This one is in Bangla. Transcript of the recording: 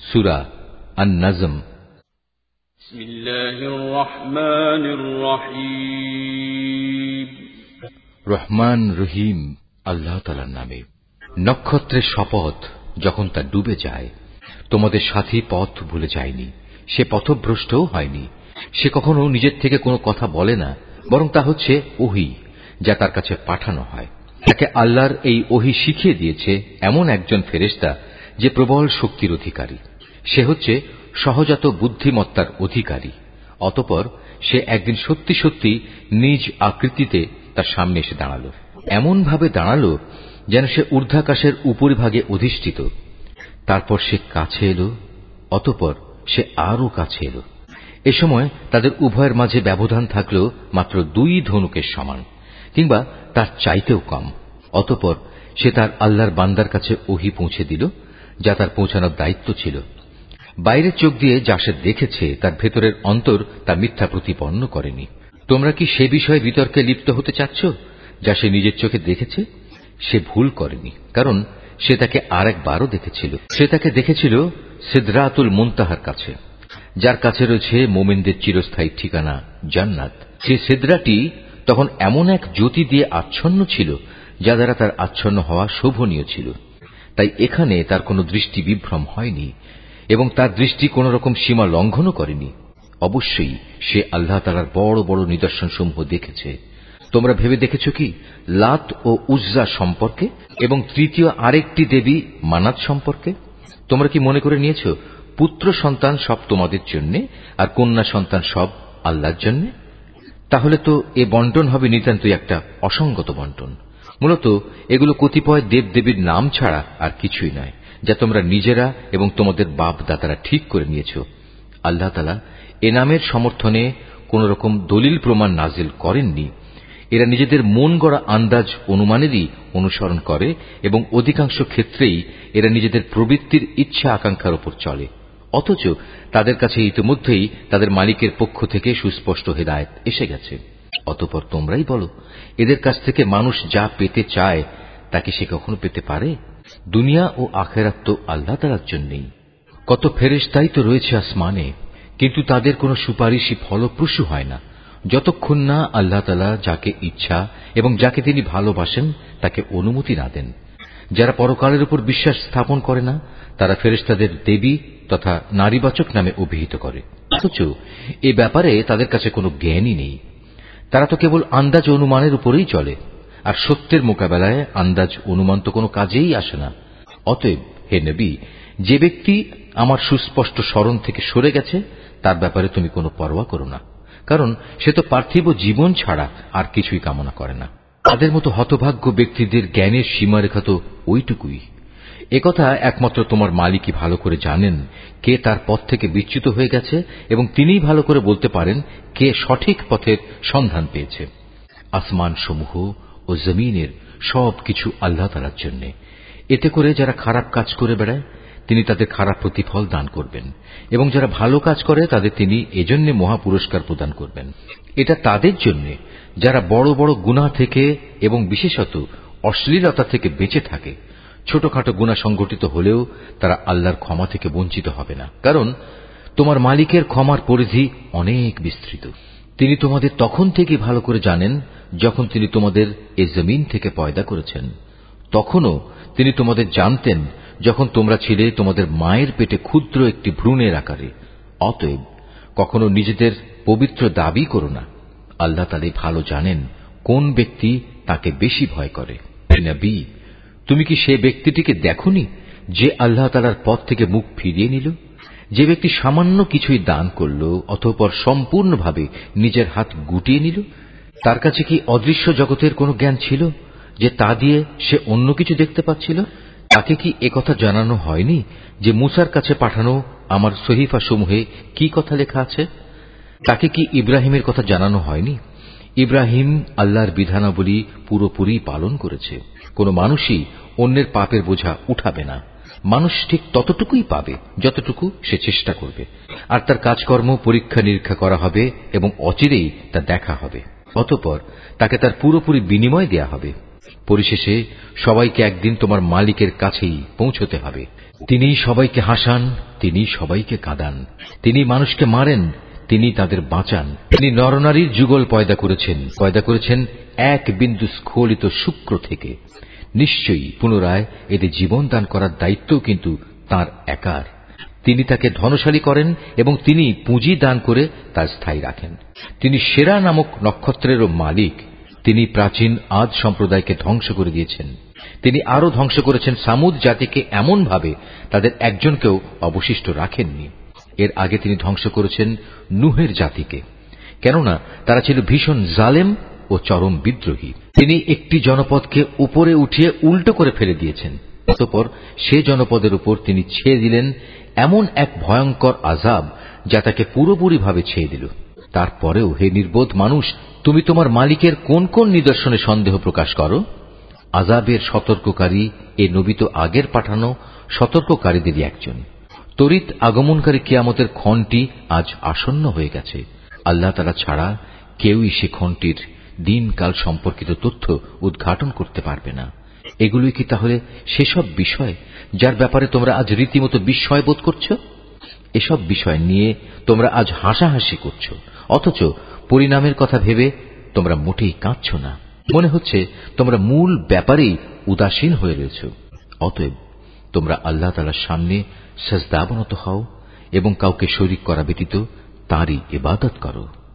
সুরা আন নাজম রহমান রহিম। আল্লাহ তালার নামে। নক্ষত্রের শপথ যখন তা ডুবে যায় তোমাদের সাথী পথ ভুলে যায়নি সে পথভ্রষ্টও হয়নি। সে কখনো নিজের থেকে কোনো কথা বলে না বরং তা হচ্ছে ওহি যা তার কাছে পাঠানো হয়। তাকে আল্লাহর এই ওহি শিখিয়ে দিয়েছে এমন একজন ফেরেস্তা যে প্রবল শক্তির অধিকারী। সে হচ্ছে সহজাত বুদ্ধিমত্তার অধিকারী। অতপর সে একদিন সত্যি সত্যি নিজ আকৃতিতে তার সামনে এসে দাঁড়াল। এমনভাবে দাঁড়াল যেন সে ঊর্ধ্বাকাশের উপরিভাগে অধিষ্ঠিত। তারপর সে কাছে এলো, অতপর সে আরও কাছে এলো। এ সময় তাদের উভয়ের মাঝে ব্যবধান থাকল মাত্র দুই ধনুকের সমান, কিংবা তার চাইতেও কম। অতপর সে তার আল্লাহর বান্দার কাছে ওহি পৌঁছে দিল যা তার পৌঁছানোর দায়িত্ব ছিল। বাইরের চোখ দিয়ে যা সে দেখেছে, তার ভেতরের অন্তর তা মিথ্যা প্রতিপন্ন করেনি। তোমরা কি সে বিষয়ে বিতর্কে লিপ্ত হতে চাচ্ছ, যা সে নিজের চোখে দেখেছে? সে ভুল করেনি, কারণ সে তাকে আর একবারও দেখেছিল। সে তাকে দেখেছিল সিদ্রাতুল মুনতাহার কাছে, যার কাছে রয়েছে মোমেনদের চিরস্থায়ী ঠিকানা, জান্নাত। সে সিদ্রাটি তখন এমন এক জ্যোতি দিয়ে আচ্ছন্ন ছিল, যা দ্বারা তার আচ্ছন্ন হওয়া শোভনীয় ছিল। তাই এখানে তার কোনো দৃষ্টি বিভ্রম হয়নি, এবং তার দৃষ্টি কোন রকম সীমা লঙ্ঘনও করেনি। অবশ্যই সে আল্লাহ তালার বড় বড় নিদর্শনসমূহ দেখেছে। তোমরা ভেবে দেখেছ কি? লাত ও উজ্জা সম্পর্কে এবং তৃতীয় আরেকটি দেবী মানাত সম্পর্কে? তোমরা কি মনে করে নিয়েছ, পুত্র সন্তান সব তোমাদের জন্য আর কন্যা সন্তান সব আল্লাহর জন্য? তাহলে তো এ বন্টন হবে নিতান্তই একটা অসঙ্গত বন্টন। মূলত এগুলো কতিপয় দেবদেবীর নাম ছাড়া আর কিছুই নয়, যা তোমরা নিজেরা এবং তোমাদের বাপ দাতারা ঠিক করে নিয়েছ। আল্লাহ তালা এ নামের সমর্থনে কোন রকম দলিল প্রমাণ নাজিল করেননি। এরা নিজেদের মন গড়া আন্দাজ অনুমানেরই অনুসরণ করে এবং অধিকাংশ ক্ষেত্রেই এরা নিজেদের প্রবৃত্তির ইচ্ছা আকাঙ্ক্ষার উপর চলে। অথচ তাদের কাছে ইতিমধ্যেই তাদের মালিকের পক্ষ থেকে সুস্পষ্ট হেদায়ত এসে গেছে। অতপর তোমরাই বলো, এদের কাছ থেকে মানুষ যা পেতে চায় তাকে সে কখনো পেতে পারে? দুনিয়া ও আখেরাত তো আল্লাহ তালার জন্যই। কত ফেরেস্তাই তো রয়েছে আসমানে, কিন্তু তাদের কোনো সুপারিশই ফলপ্রসূ হয় না। যতক্ষণ না আল্লাহ তালা যাকে ইচ্ছা এবং যাকে তিনি ভালোবাসেন, তাকে অনুমতি না দেন। যারা পরকালের উপর বিশ্বাস স্থাপন করে না, তারা ফেরেস্তাদের দেবী তথা নারীবাচক নামে অভিহিত করে। অথচ এ ব্যাপারে তাদের কাছে কোনো জ্ঞানই নেই। তারা তো কেবল আন্দাজ অনুমানের উপরেই চলে, আর সত্যের মোকাবেলায় আন্দাজ অনুমান তো কোনো কাজেই আসে না। অতএব, হে নবী, যে ব্যক্তি আমার সুস্পষ্ট স্মরণ থেকে সরে গেছে, তার ব্যাপারে তুমি কোনো পরোয়া করো না, কারণ সে তো পার্থিব জীবন ছাড়া আর কিছুই কামনা করে না। তাদের মতো হতভাগ্য ব্যক্তিদের জ্ঞানের সীমারেখা তো ওইটুকুই। একথা একমাত্র তোমার মালিকই ভালো করে জানেন কে তার পথ থেকে বিচ্যুত হয়ে গেছে এবং তিনিই ভালো করে বলতে পারেন কে সঠিক পথের সন্ধান পেয়েছে। আসমান সমূহ ও জমিনের সবকিছু আল্লাহ তালার জন্য। এতে করে যারা খারাপ কাজ করে বেড়ায়, তিনি তাদের খারাপ প্রতিফল দান করবেন এবং যারা ভালো কাজ করে, তাদের তিনি এজন্য মহা পুরস্কার প্রদান করবেন। এটা তাদের জন্য, যারা বড় বড় গুণা থেকে এবং বিশেষত অশ্লীলতা থেকে বেঁচে থাকে। ছোটখাটো গুণা সংঘটিত হলেও তারা আল্লাহর ক্ষমা থেকে বঞ্চিত হবে না। কারণ, তোমার মালিকের ক্ষমার পরিধি অনেক বিস্তৃত। তিনি তোমাদের তখন থেকে ভালো করে জানেন, যখন তিনি তোমাদের এ জমিন থেকে পয়দা করেছেন। তখনও তিনি তোমাদের জানতেন, যখন তোমরা ছিলে তোমাদের মায়ের পেটে ক্ষুদ্র একটি ভ্রূণের আকারে। অতএব, কখনো নিজেদের পবিত্র দাবি করো না। আল্লাহ তালে ভালো জানেন কোন ব্যক্তি তাকে বেশি ভয় করে। তুমি কি সে ব্যক্তিটিকে দেখনি যে আল্লাহ তালার পথ থেকে মুখ ফিরিয়ে নিল? যে ব্যক্তি সামান্য কিছুই দান করল, অতঃপর সম্পূর্ণভাবে নিজের হাত গুটিয়ে নিল? তার কাছে কি অদৃশ্য জগতের কোনো জ্ঞান ছিল যে তা দিয়ে সে অন্য কিছু দেখতে পাচ্ছিল? তাকে কি একথা জানানো হয়নি যে মুসার কাছে পাঠানো আমার সহিফা সমূহে কি কথা লেখা আছে? তাকে কি ইব্রাহিমের কথা জানানো হয়নি? ইব্রাহিম আল্লাহর বিধানাবলী পুরোপুরি পালন করেছে। কোন মানুষই অন্যের পাপের বোঝা উঠাবে না। মানুষ ঠিক ততটুকুই পাবে, যতটুকু সে চেষ্টা করবে। আর তার কাজকর্ম পরীক্ষা নিরীক্ষা করা হবে এবং অচিরেই তা দেখা হবে। অতপর তাকে তার পুরোপুরি বিনিময় দেয়া হবে। পরিশেষে সবাইকে একদিন তোমার মালিকের কাছেই পৌঁছতে হবে। তিনি সবাইকে হাসান তিনি সবাইকে কাঁদান। তিনি মানুষকে মারেন তিনি তাদের বাঁচান। তিনি নরনারীর যুগল পয়দা করেছেন। পয়দা করেছেন এক বিন্দু স্খলিত শুক্র থেকে। নিশ্চয়ই পুনরায় এদের জীবন দান করার দায়িত্বও কিন্তু তার একার। তিনি তাকে ধনশালী করেন এবং তিনি পুঁজি দান করে তা স্থায়ী রাখেন। তিনি সেরা নামক নক্ষত্রেরও মালিক। তিনি প্রাচীন আদ সম্প্রদায়কে ধ্বংস করে দিয়েছেন। তিনি আরও ধ্বংস করেছেন সামুদ জাতিকে এমনভাবে তাদের একজনকেও অবশিষ্ট রাখেননি। এর আগে তিনি ধ্বংস করেছেন নুহের জাতিকে, কেননা তারা ছিল ভীষণ জালেম ও চরম বিদ্রোহী। তিনি একটি জনপদকে উপরে উঠিয়ে উল্টো করে ফেলে দিয়েছেন। অতপর সে জনপদের উপর তিনি ছেয়ে দিলেন এমন এক ভয়ঙ্কর আজাব যা তাকে পুরোপুরিভাবে ছেয়ে দিল। তারপরেও হে নির্বোধ মানুষ, তুমি তোমার মালিকের কোন কোন নিদর্শনে সন্দেহ প্রকাশ করো? আজাবের সতর্ককারী এ নবী তো আগের পাঠানো সতর্ককারীদেরই একজন। তরিত আগমনকারী কিয়ামতের ক্ষণটি আজ আসন্ন হয়ে গেছে। আল্লাহ তারা ছাড়া কেউই সে ক্ষণটির দিনকাল সম্পর্কিত তথ্য উদ্ঘাটন করতে পারবে না। এগুলোই কি তাহলে সেসব বিষয় যার ব্যাপারে তোমরা আজ রীতিমতো বিস্ময় বোধ করছ? এসব বিষয় নিয়ে তোমরা আজ হাসাহাসি করছ, অথচ পরিণামের কথা ভেবে তোমরা মোটেই কাঁদছ না। মনে হচ্ছে তোমরা মূল ব্যাপারেই উদাসীন হয়ে রয়েছ। অতএব তোমরা আল্লাহ তালার সামনে সাজদাবনত হও এবং কাউকে শরিক করা ব্যতীত তাঁরই ইবাদত করো।